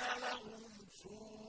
لَهُمْ سُوءُ